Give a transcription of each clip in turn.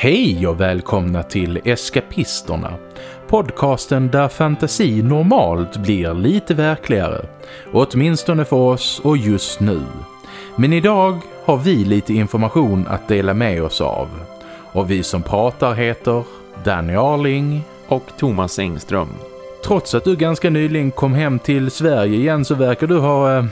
Hej och välkomna till Eskapisterna. Podcasten där fantasi normalt blir lite verkligare. Åtminstone för oss och just nu. Men idag har vi lite information att dela med oss av. Och vi som pratar heter Danny Arling och Thomas Engström. Trots att du ganska nyligen kom hem till Sverige igen så verkar du ha eh,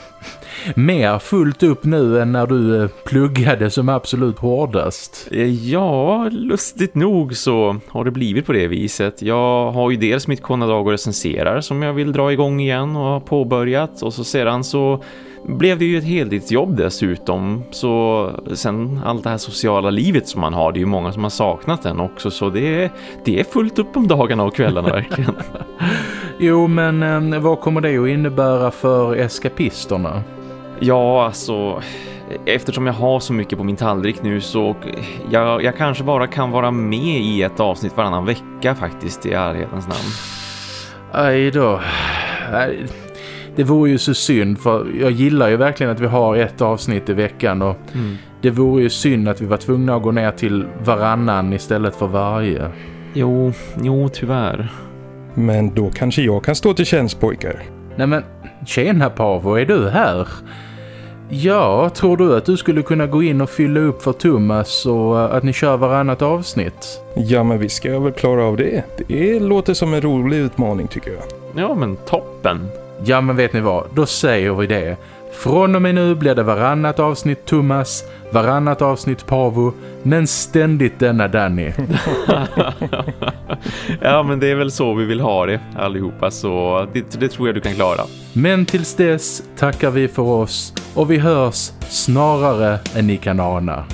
mer fullt upp nu än när du eh, pluggade som absolut hårdast. Eh, ja, lustigt nog så har det blivit på det viset. Jag har ju dels mitt Konadag och recenserar som jag vill dra igång igen och har påbörjat. Och så sedan så blev det ju ett heltidsjobb dessutom. Så sen allt det här sociala livet som man har, det är ju många som har saknat den också. Så det är, det är fullt upp om dagarna och kvällarna verkligen. jo, men eh, vad kommer det att innebära för eskapisterna? Ja, alltså eftersom jag har så mycket på min tallrik nu så jag, jag kanske bara kan vara med i ett avsnitt varannan vecka faktiskt i ärlighetens namn. Aj då. Det vore ju så synd för jag gillar ju verkligen att vi har ett avsnitt i veckan och mm. det vore ju synd att vi var tvungna att gå ner till varannan istället för varje. Jo, jo tyvärr. Men då kanske jag kan stå till tjänst pojkar. Nej men, tjena Pavo, är du här? Ja, tror du att du skulle kunna gå in och fylla upp för Thomas och att ni kör varannat avsnitt? Ja, men vi ska väl klara av det. Det låter som en rolig utmaning tycker jag. Ja, men toppen. Ja, men vet ni vad? Då säger vi det. Från och med nu blir det varannat avsnitt Thomas, varannat avsnitt Pavo, men ständigt denna Danny. ja, men det är väl så vi vill ha det allihopa, så det, det tror jag du kan klara. Men tills dess tackar vi för oss och vi hörs snarare än ni kan ana.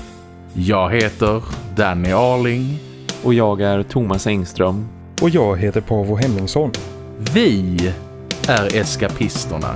Jag heter Danny Arling. Och jag är Thomas Engström. Och jag heter Pavo Hemmingsson. Vi är eskapisterna.